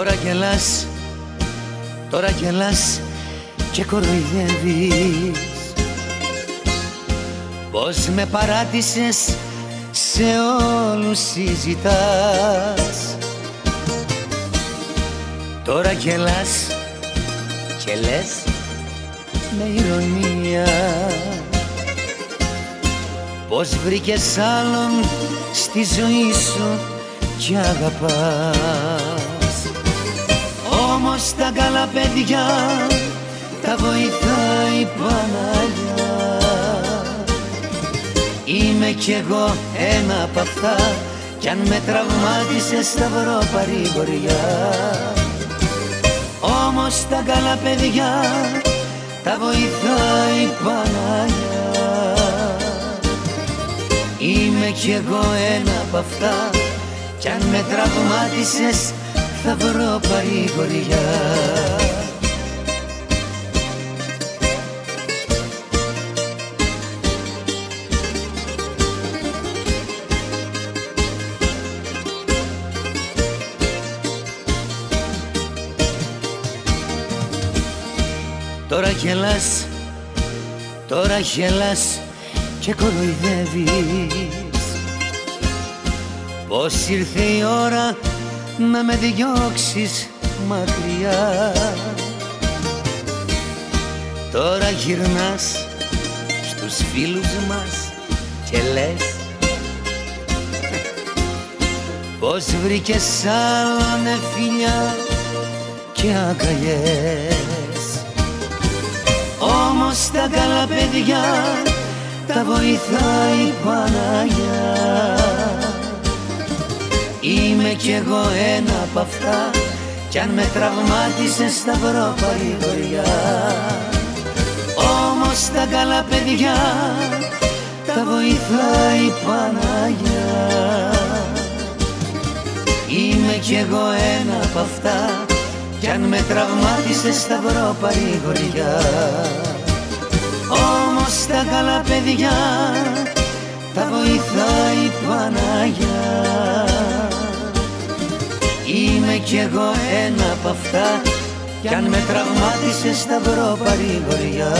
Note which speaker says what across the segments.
Speaker 1: Τώρα γελάς, τώρα γελάς και κοροϊδεύεις. Πως με παράτησες σε όλους συζητάς. Τώρα γελάς και λες με ηρωνία. Πως βρήκες άλλον στη ζωή σου κι αγαπάς Όμως τα καλά παιδιά τα βοηθάει η Παναγιά Είμαι κι εγώ ένα απ' αυτά κι αν με τραυμάτισε θα βρω παρηγοριά. Όμως τα καλά παιδιά τα βοηθάει η Παναγιά Είμαι κι εγώ ένα απ' αυτά κι αν με τραυμάτισες θα βρω παρηγοριά. Τώρα γελάς, τώρα γελάς και κοροϊδεύεις. Πως ήρθε η ώρα να με διώξεις μακριά. Τώρα γυρνάς στους φίλους μας και λες Πως βρήκες άλλον φιλιά και αγκαλιές. Όμως τα καλά παιδιά τα βοηθάει η Παναγιά Είμαι κι εγώ ένα απ' αυτά κι αν με τραυμάτισες θα βρω παρηγοριά. Όμως τα καλά παιδιά τα βοηθάει η Παναγιά. Είμαι κι εγώ ένα απ' αυτά κι αν με τραυμάτισες θα βρω παρηγοριά. Όμως τα καλά παιδιά τα βοηθάει η Παναγιά Είμαι κι εγώ ένα απ' αυτά κι αν με τραυμάτισες θα βρω παρηγοριά.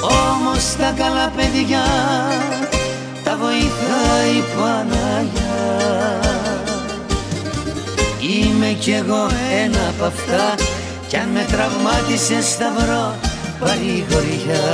Speaker 1: Όμως τα καλά παιδιά τα βοηθάει η Παναγιά. Είμαι κι εγώ ένα απ' αυτά κι αν με τραυμάτισες θα βρω παρηγοριά